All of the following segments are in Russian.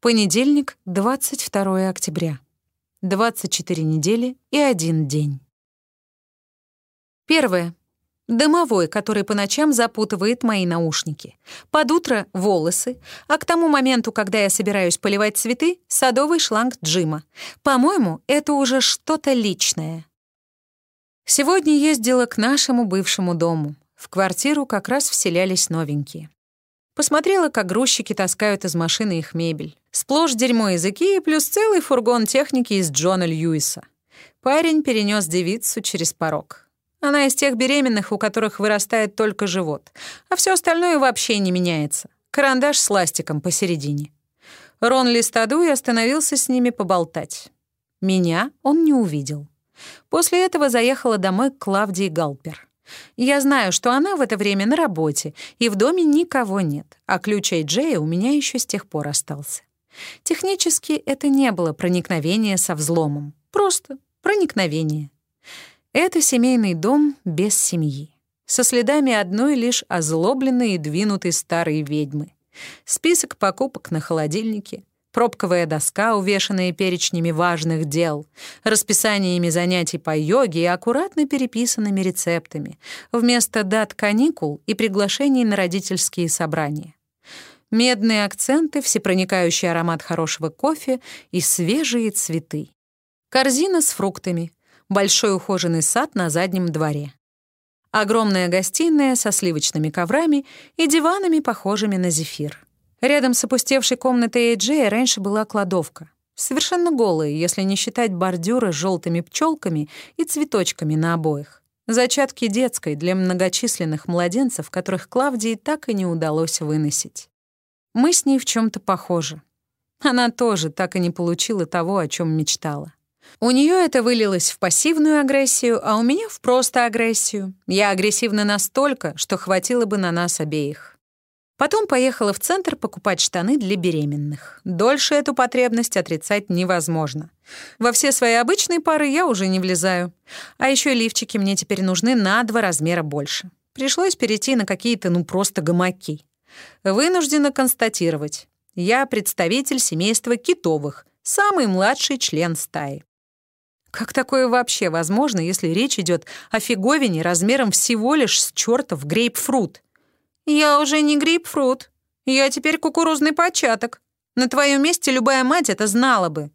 Понедельник, 22 октября. 24 недели и один день. Первое. Дымовой, который по ночам запутывает мои наушники. Под утро — волосы, а к тому моменту, когда я собираюсь поливать цветы, — садовый шланг Джима. По-моему, это уже что-то личное. Сегодня ездила к нашему бывшему дому. В квартиру как раз вселялись новенькие. Посмотрела, как грузчики таскают из машины их мебель. Сплошь дерьмо языки плюс целый фургон техники из Джона Льюиса. Парень перенес девицу через порог. Она из тех беременных, у которых вырастает только живот, а все остальное вообще не меняется. Карандаш с ластиком посередине. Рон Листаду остановился с ними поболтать. Меня он не увидел. После этого заехала домой к Клавдии Галпер. Я знаю, что она в это время на работе, и в доме никого нет, а ключ Джея у меня еще с тех пор остался. Технически это не было проникновение со взломом, просто проникновение. Это семейный дом без семьи, со следами одной лишь озлобленной и двинутой старой ведьмы. Список покупок на холодильнике, пробковая доска, увешанная перечнями важных дел, расписаниями занятий по йоге и аккуратно переписанными рецептами, вместо дат каникул и приглашений на родительские собрания. Медные акценты, всепроникающий аромат хорошего кофе и свежие цветы. Корзина с фруктами, большой ухоженный сад на заднем дворе. Огромная гостиная со сливочными коврами и диванами, похожими на зефир. Рядом с опустевшей комнатой Эйджея раньше была кладовка. Совершенно голая, если не считать бордюра с желтыми пчелками и цветочками на обоих. Зачатки детской для многочисленных младенцев, которых Клавдии так и не удалось выносить. Мы с ней в чем то похожи. Она тоже так и не получила того, о чем мечтала. У нее это вылилось в пассивную агрессию, а у меня в просто агрессию. Я агрессивна настолько, что хватило бы на нас обеих. Потом поехала в центр покупать штаны для беременных. Дольше эту потребность отрицать невозможно. Во все свои обычные пары я уже не влезаю. А еще лифчики мне теперь нужны на два размера больше. Пришлось перейти на какие-то, ну, просто гамаки. Вынуждена констатировать. Я представитель семейства китовых, самый младший член стаи. Как такое вообще возможно, если речь идет о фиговине размером всего лишь с чертов грейпфрут? Я уже не грейпфрут. Я теперь кукурузный початок. На твоем месте любая мать это знала бы.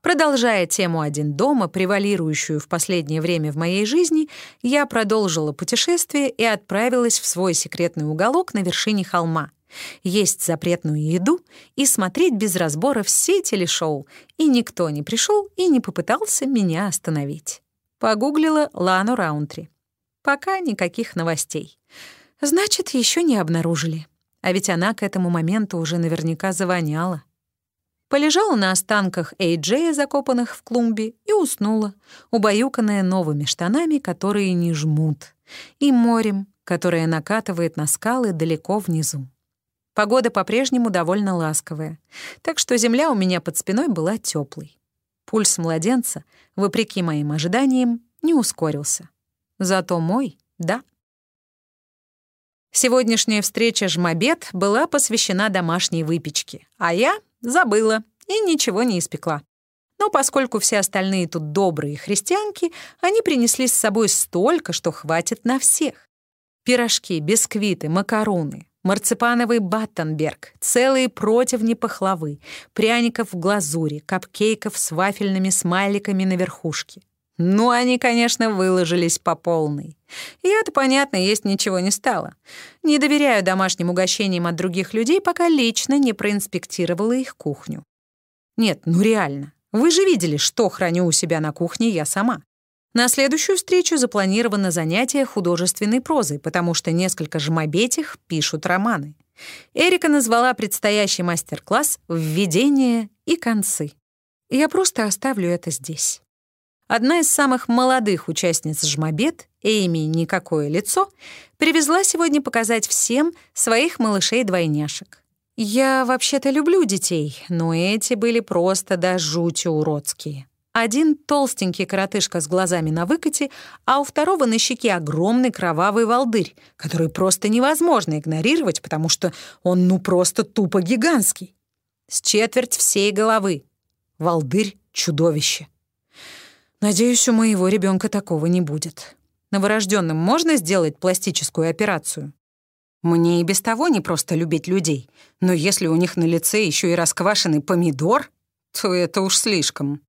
Продолжая тему «Один дома», превалирующую в последнее время в моей жизни, я продолжила путешествие и отправилась в свой секретный уголок на вершине холма — есть запретную еду и смотреть без разбора все телешоу, и никто не пришел и не попытался меня остановить. Погуглила Лану Раунтри. Пока никаких новостей. Значит, еще не обнаружили. А ведь она к этому моменту уже наверняка завоняла. Полежала на останках Эйджея, закопанных в клумбе, и уснула, убаюканная новыми штанами, которые не жмут, и морем, которое накатывает на скалы далеко внизу. Погода по-прежнему довольно ласковая, так что земля у меня под спиной была теплой. Пульс младенца, вопреки моим ожиданиям, не ускорился. Зато мой — да. Сегодняшняя встреча «Жмобед» была посвящена домашней выпечке, а я забыла и ничего не испекла. Но поскольку все остальные тут добрые христианки, они принесли с собой столько, что хватит на всех. Пирожки, бисквиты, макароны, марципановый баттенберг, целые противни пахлавы, пряников в глазури, капкейков с вафельными смайликами на верхушке. Ну, они, конечно, выложились по полной. И это, понятно, есть ничего не стало. Не доверяю домашним угощениям от других людей, пока лично не проинспектировала их кухню. Нет, ну реально. Вы же видели, что храню у себя на кухне я сама. На следующую встречу запланировано занятие художественной прозой, потому что несколько жмобетих пишут романы. Эрика назвала предстоящий мастер-класс «Введение и концы». Я просто оставлю это здесь. Одна из самых молодых участниц жмобет, Эйми «Никакое лицо», привезла сегодня показать всем своих малышей-двойняшек. Я вообще-то люблю детей, но эти были просто до жути уродские. Один толстенький коротышка с глазами на выкате, а у второго на щеке огромный кровавый волдырь, который просто невозможно игнорировать, потому что он ну просто тупо гигантский. с четверть всей головы. Волдырь — чудовище. Надеюсь, у моего ребенка такого не будет. Новорожденным можно сделать пластическую операцию? Мне и без того не просто любить людей, но если у них на лице еще и расквашенный помидор, то это уж слишком.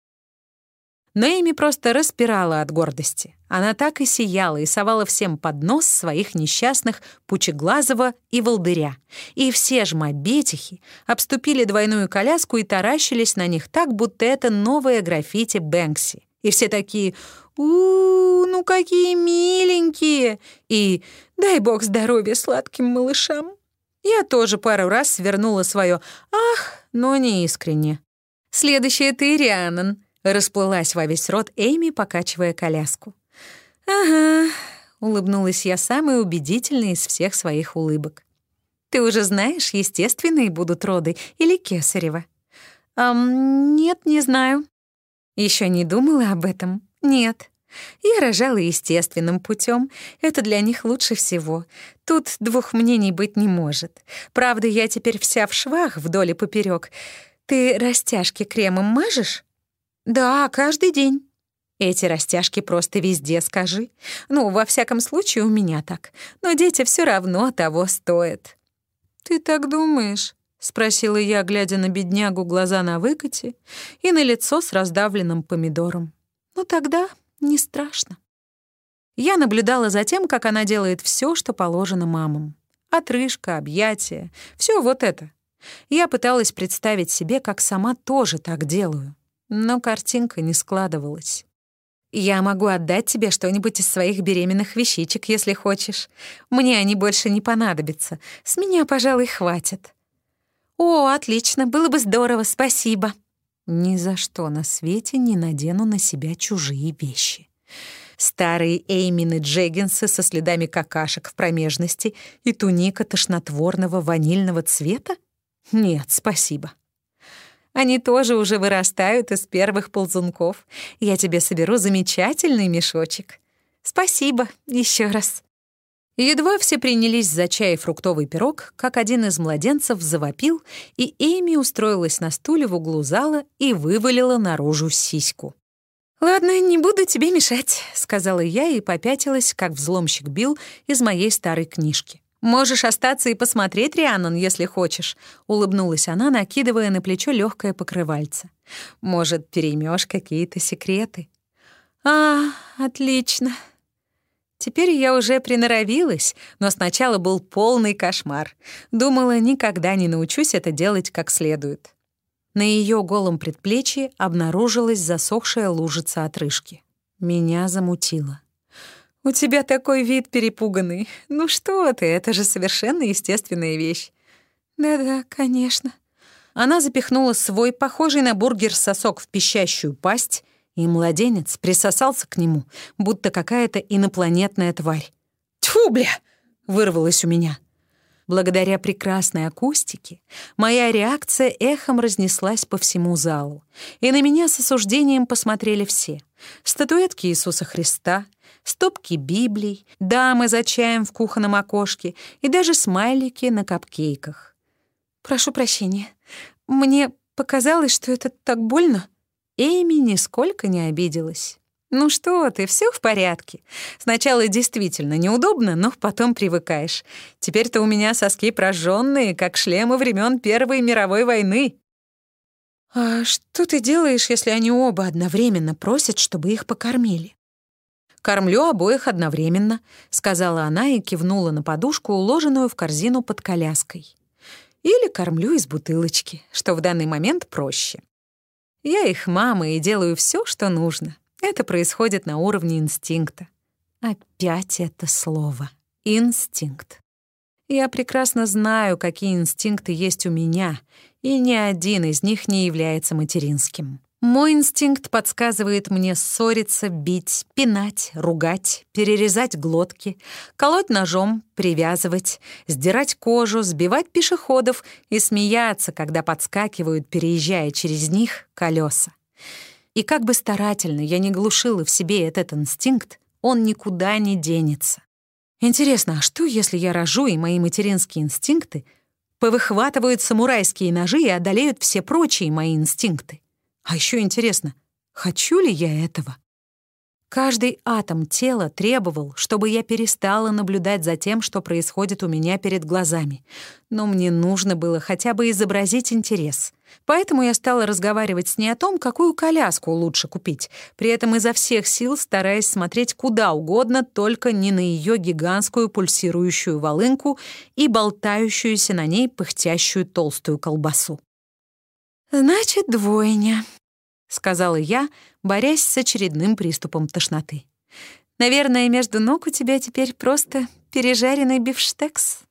Нэйми просто распирала от гордости. Она так и сияла и совала всем под нос своих несчастных Пучеглазого и Волдыря. И все жмобетихи обступили двойную коляску и таращились на них так, будто это новое граффити Бэнкси. И все такие у, ну какие миленькие!» и «Дай бог здоровья сладким малышам!» Я тоже пару раз свернула свое «ах», но не искренне. «Следующая ты, Рианон», — расплылась во весь рот Эйми, покачивая коляску. «Ага», — улыбнулась я самой убедительной из всех своих улыбок. «Ты уже знаешь, естественные будут роды или кесарево?» «Эм, нет, не знаю». Еще не думала об этом? Нет. Я рожала естественным путем. Это для них лучше всего. Тут двух мнений быть не может. Правда, я теперь вся в швах вдоль и поперек. Ты растяжки кремом мажешь? Да, каждый день. Эти растяжки просто везде скажи. Ну, во всяком случае, у меня так. Но дети все равно того стоят. Ты так думаешь? — спросила я, глядя на беднягу глаза на выкате и на лицо с раздавленным помидором. «Ну тогда не страшно». Я наблюдала за тем, как она делает все, что положено мамам. Отрыжка, объятия, все вот это. Я пыталась представить себе, как сама тоже так делаю. Но картинка не складывалась. «Я могу отдать тебе что-нибудь из своих беременных вещичек, если хочешь. Мне они больше не понадобятся. С меня, пожалуй, хватит». «О, отлично, было бы здорово, спасибо». Ни за что на свете не надену на себя чужие вещи. Старые Эймины джеггинсы со следами какашек в промежности и туника тошнотворного ванильного цвета? Нет, спасибо. Они тоже уже вырастают из первых ползунков. Я тебе соберу замечательный мешочек. Спасибо еще раз. Едва все принялись за чай и фруктовый пирог, как один из младенцев завопил, и Эйми устроилась на стуле в углу зала и вывалила наружу сиську. «Ладно, не буду тебе мешать», — сказала я и попятилась, как взломщик Билл из моей старой книжки. «Можешь остаться и посмотреть, Рианон, если хочешь», — улыбнулась она, накидывая на плечо легкое покрывальце. «Может, переймешь какие-то секреты?» «А, отлично», Теперь я уже приноровилась, но сначала был полный кошмар. Думала, никогда не научусь это делать как следует. На ее голом предплечье обнаружилась засохшая лужица отрыжки. Меня замутило. «У тебя такой вид перепуганный. Ну что ты, это же совершенно естественная вещь». «Да-да, конечно». Она запихнула свой, похожий на бургер сосок в пищащую пасть и младенец присосался к нему, будто какая-то инопланетная тварь. «Тьфу, бля!» — вырвалось у меня. Благодаря прекрасной акустике моя реакция эхом разнеслась по всему залу, и на меня с осуждением посмотрели все. Статуэтки Иисуса Христа, стопки Библий, дамы за чаем в кухонном окошке и даже смайлики на капкейках. «Прошу прощения, мне показалось, что это так больно», Эми нисколько не обиделась. «Ну что ты, все в порядке. Сначала действительно неудобно, но потом привыкаешь. Теперь-то у меня соски прожженные, как шлемы времен Первой мировой войны». «А что ты делаешь, если они оба одновременно просят, чтобы их покормили?» «Кормлю обоих одновременно», — сказала она и кивнула на подушку, уложенную в корзину под коляской. «Или кормлю из бутылочки, что в данный момент проще. Я их мама и делаю все, что нужно. Это происходит на уровне инстинкта. Опять это слово. Инстинкт. Я прекрасно знаю, какие инстинкты есть у меня, и ни один из них не является материнским. Мой инстинкт подсказывает мне ссориться, бить, пинать, ругать, перерезать глотки, колоть ножом, привязывать, сдирать кожу, сбивать пешеходов и смеяться, когда подскакивают, переезжая через них, колеса. И как бы старательно я не глушила в себе этот инстинкт, он никуда не денется. Интересно, а что, если я рожу, и мои материнские инстинкты повыхватывают самурайские ножи и одолеют все прочие мои инстинкты. А еще интересно, хочу ли я этого? Каждый атом тела требовал, чтобы я перестала наблюдать за тем, что происходит у меня перед глазами. Но мне нужно было хотя бы изобразить интерес. Поэтому я стала разговаривать с ней о том, какую коляску лучше купить, при этом изо всех сил стараясь смотреть куда угодно, только не на ее гигантскую пульсирующую волынку и болтающуюся на ней пыхтящую толстую колбасу. «Значит, двойня», — сказала я, борясь с очередным приступом тошноты. «Наверное, между ног у тебя теперь просто пережаренный бифштекс».